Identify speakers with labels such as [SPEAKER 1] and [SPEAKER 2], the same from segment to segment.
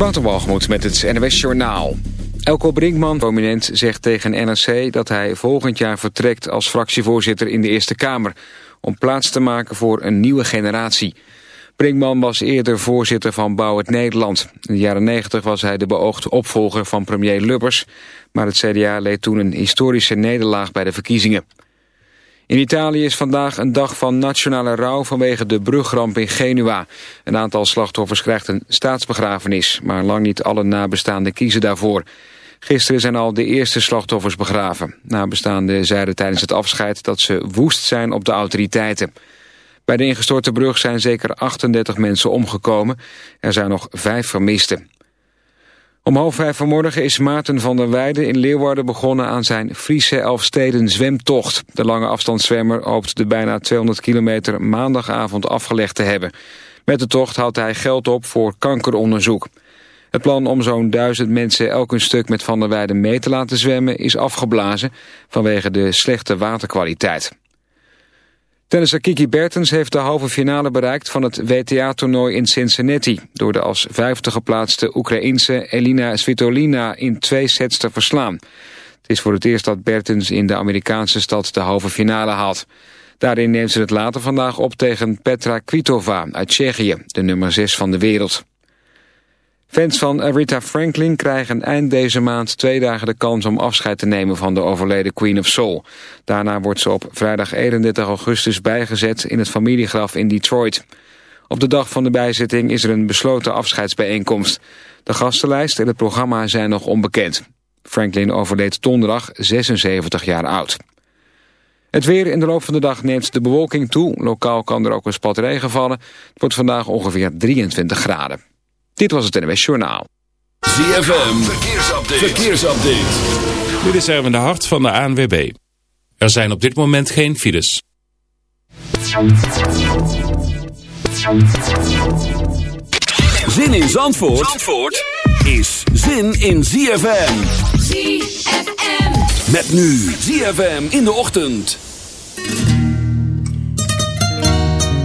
[SPEAKER 1] Waterwalgemoed met het NWS Journaal. Elko Brinkman, prominent, zegt tegen NRC dat hij volgend jaar vertrekt als fractievoorzitter in de Eerste Kamer... om plaats te maken voor een nieuwe generatie. Brinkman was eerder voorzitter van Bouw het Nederland. In de jaren 90 was hij de beoogde opvolger van premier Lubbers... maar het CDA leed toen een historische nederlaag bij de verkiezingen. In Italië is vandaag een dag van nationale rouw vanwege de brugramp in Genua. Een aantal slachtoffers krijgt een staatsbegrafenis, maar lang niet alle nabestaanden kiezen daarvoor. Gisteren zijn al de eerste slachtoffers begraven. Nabestaanden zeiden tijdens het afscheid dat ze woest zijn op de autoriteiten. Bij de ingestorte brug zijn zeker 38 mensen omgekomen. Er zijn nog vijf vermisten. Om half vijf vanmorgen is Maarten van der Weijden in Leeuwarden begonnen aan zijn Friese Elfsteden zwemtocht. De lange afstandszwemmer hoopt de bijna 200 kilometer maandagavond afgelegd te hebben. Met de tocht houdt hij geld op voor kankeronderzoek. Het plan om zo'n duizend mensen elk een stuk met Van der Weijden mee te laten zwemmen is afgeblazen vanwege de slechte waterkwaliteit. Tennisser Kiki Bertens heeft de halve finale bereikt van het WTA-toernooi in Cincinnati... door de als vijfde geplaatste Oekraïense Elina Svitolina in twee sets te verslaan. Het is voor het eerst dat Bertens in de Amerikaanse stad de halve finale haalt. Daarin neemt ze het later vandaag op tegen Petra Kvitova uit Tsjechië, de nummer 6 van de wereld. Fans van Aretha Franklin krijgen eind deze maand twee dagen de kans om afscheid te nemen van de overleden Queen of Soul. Daarna wordt ze op vrijdag 31 augustus bijgezet in het familiegraf in Detroit. Op de dag van de bijzetting is er een besloten afscheidsbijeenkomst. De gastenlijst en het programma zijn nog onbekend. Franklin overleed donderdag 76 jaar oud. Het weer in de loop van de dag neemt de bewolking toe. Lokaal kan er ook een spat regen vallen. Het wordt vandaag ongeveer 23 graden. Dit was het NWS Journaal.
[SPEAKER 2] ZFM, verkeersupdate. verkeersupdate.
[SPEAKER 3] Dit is Erwin de Hart van de ANWB. Er zijn op dit moment geen files.
[SPEAKER 2] Zin in Zandvoort, Zandvoort is zin in ZFM.
[SPEAKER 4] ZFM.
[SPEAKER 2] Met nu ZFM in de ochtend.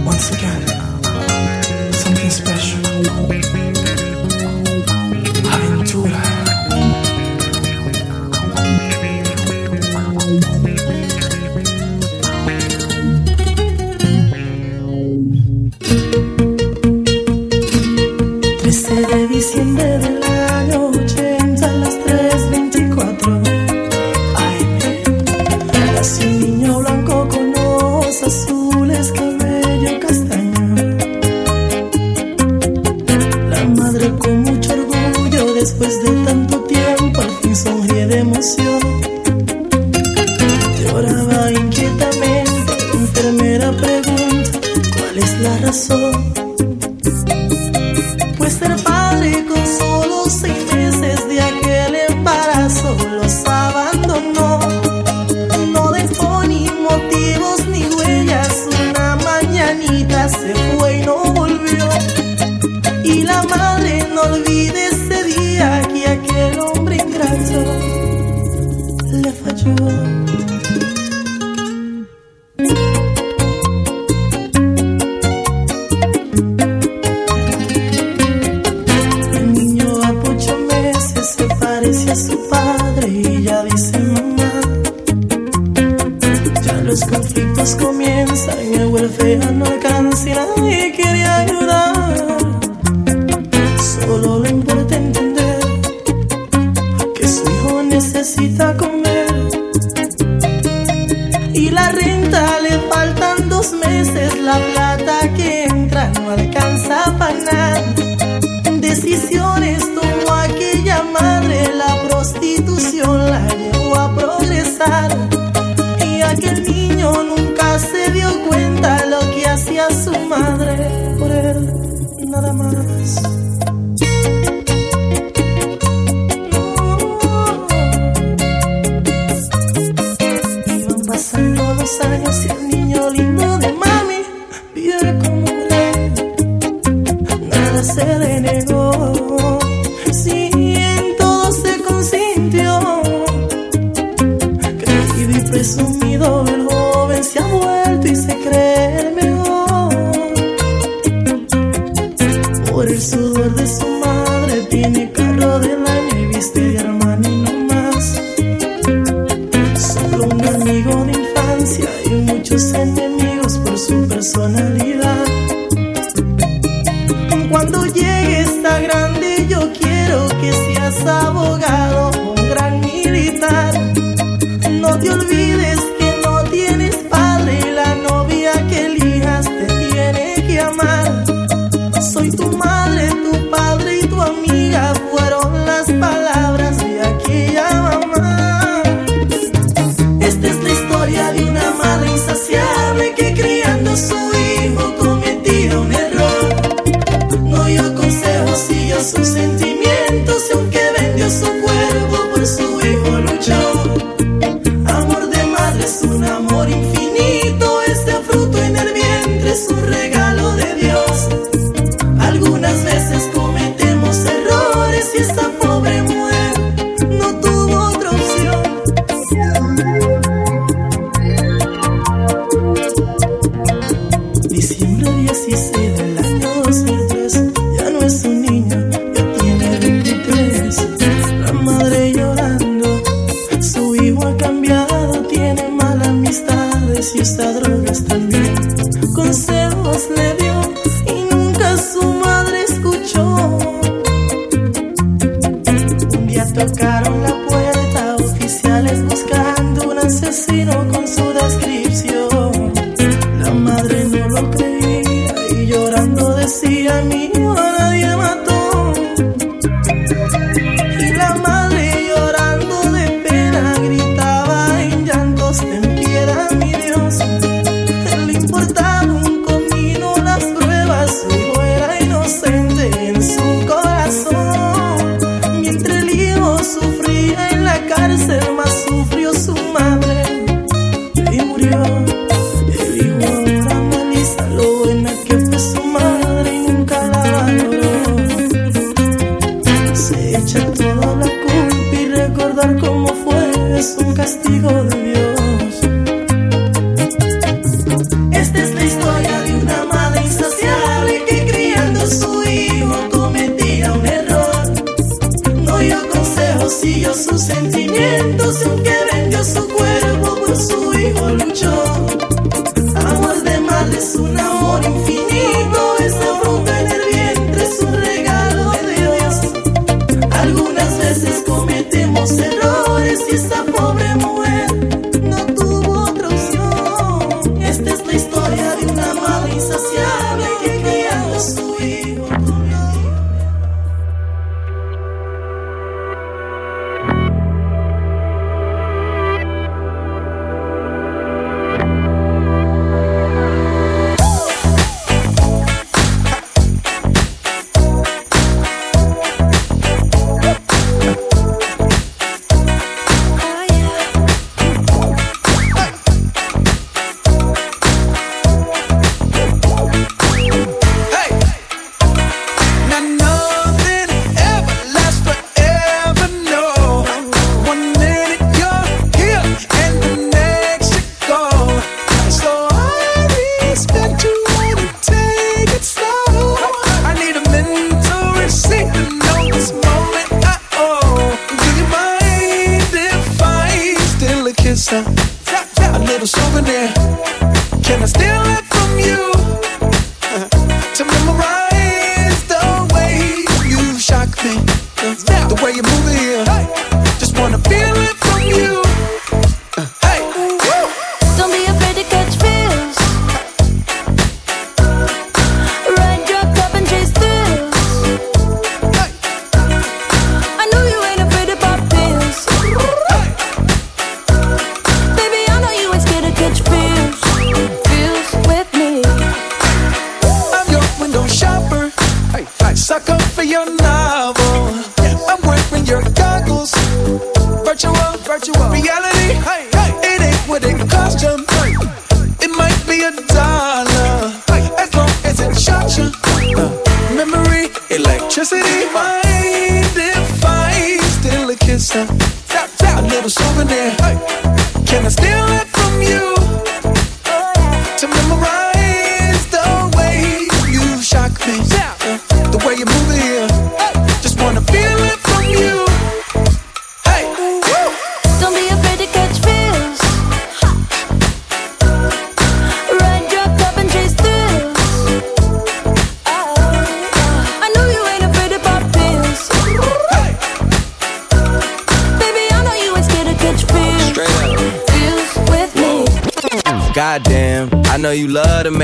[SPEAKER 5] Once again, something special.
[SPEAKER 6] Diciembre del año 80 a las 3.24 Ay, nací un niño blanco con ojos azules, cabello castaño. La madre con mucho orgullo después de tanto tiempo al fin sonríe de emoción. Lloraba inquietamente, la enfermera pregunta cuál es la razón
[SPEAKER 4] sus sentimientos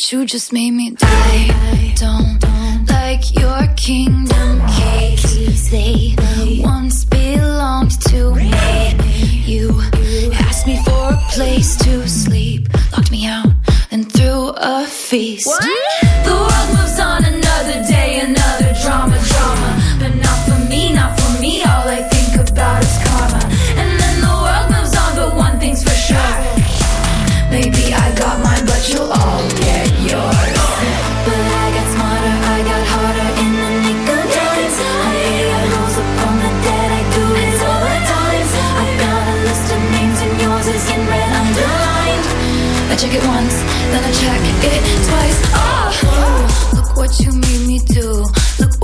[SPEAKER 7] but you just made me die. Don't like you.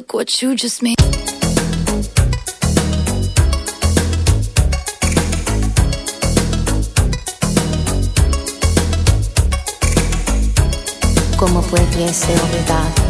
[SPEAKER 7] look what you just made.
[SPEAKER 8] Como
[SPEAKER 9] puede é ser olvidado?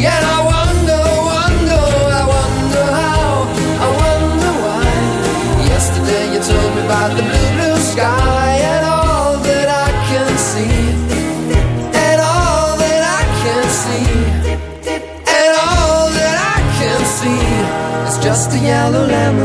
[SPEAKER 10] Just a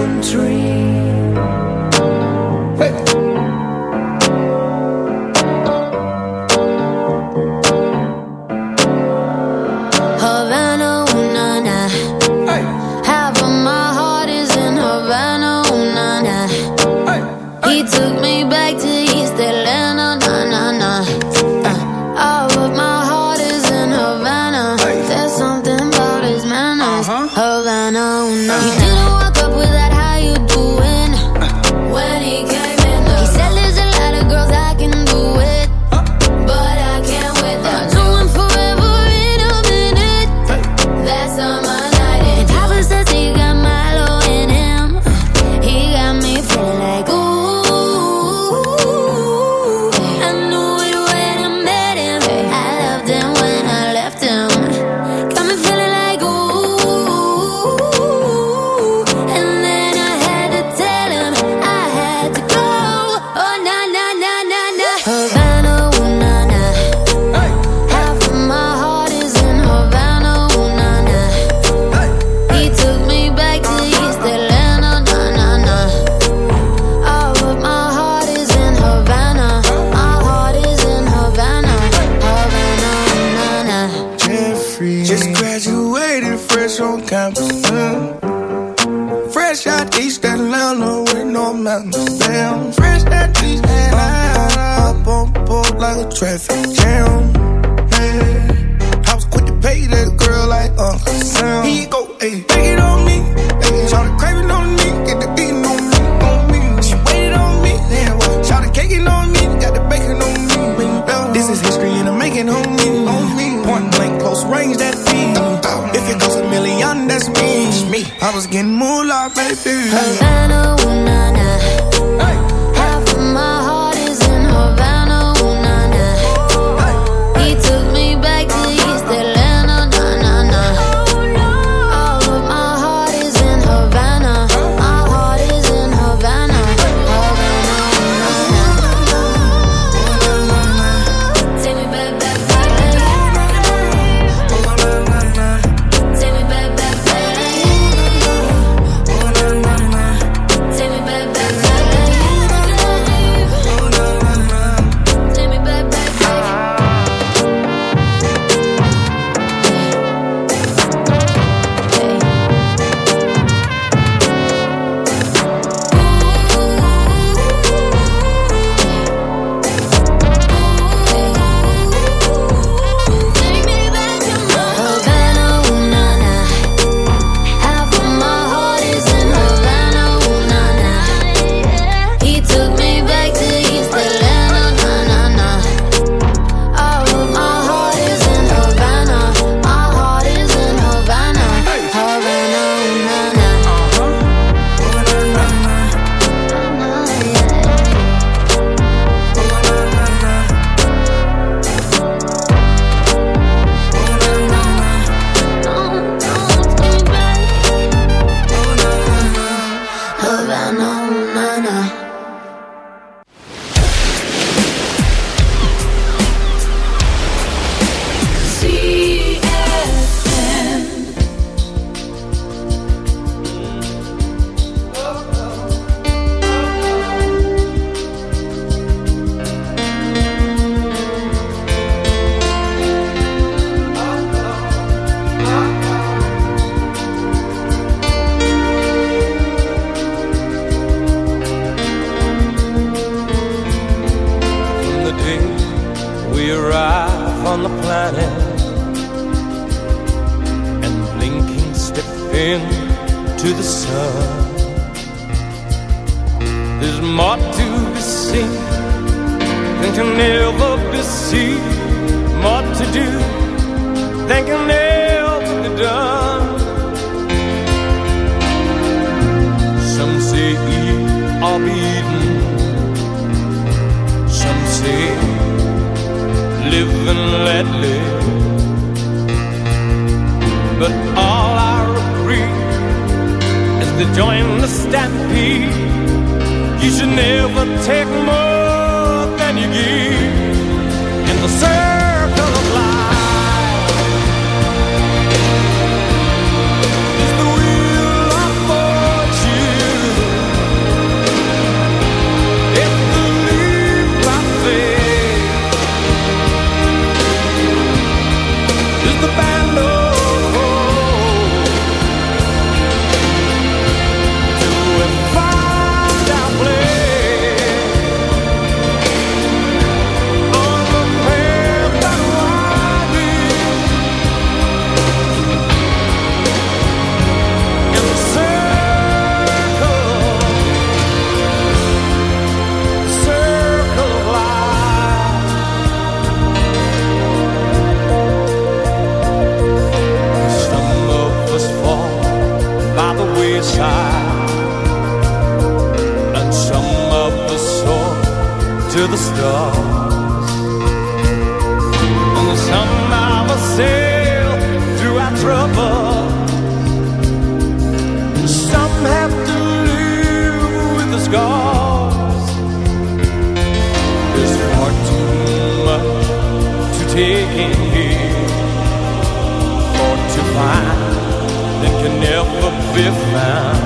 [SPEAKER 11] live and let live. But all I agree is to join the stampede. You should never take more than you give. in the the stars. and the sun I will sail through our trouble. Some have to live with the scars. There's far too much to take in here, or to find that can never be found.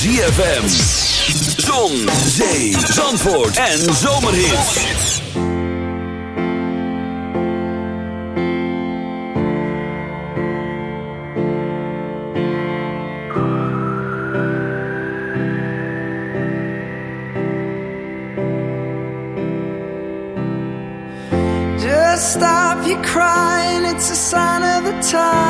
[SPEAKER 12] ZFM. Zon, zee, zandvoort en zomerhits.
[SPEAKER 13] Just stop your crying, it's a sign of the time.